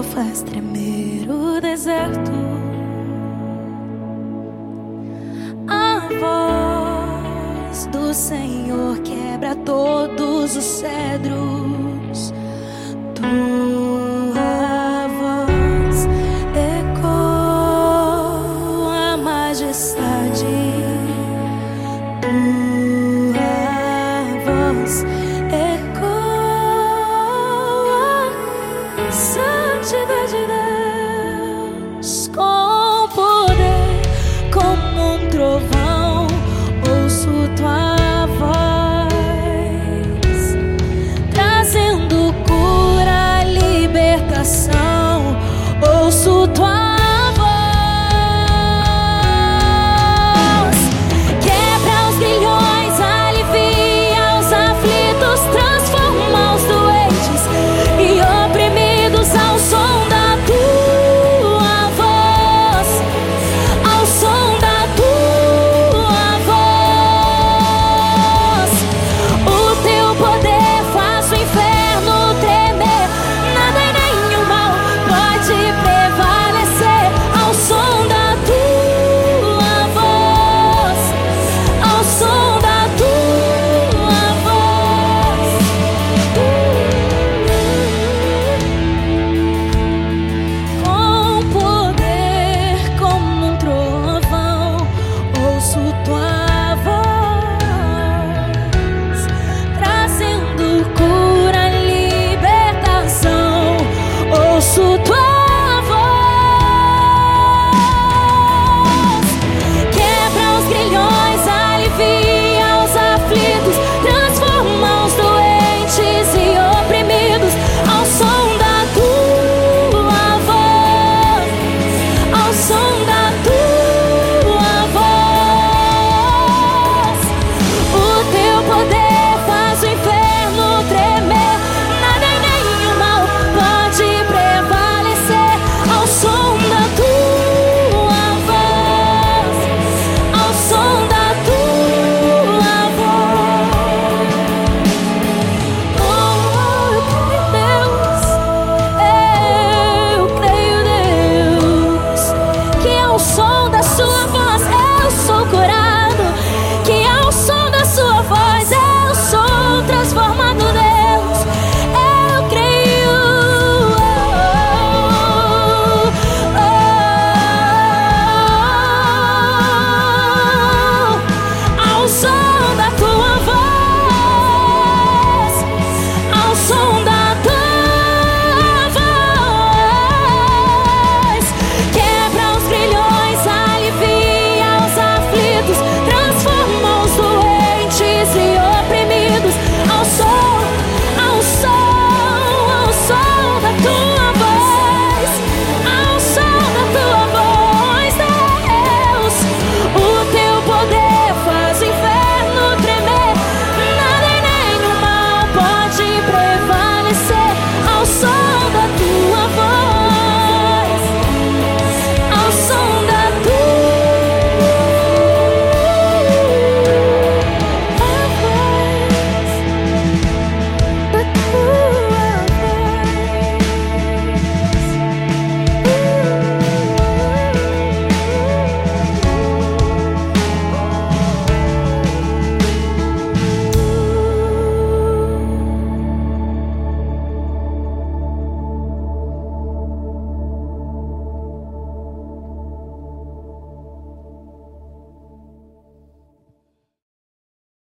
sol faz tremer o deserto. A voz do Senhor quebra todos os cedros. Tua voz ecoa a majestade. Tua voz ecoa. sun. 记得，记得。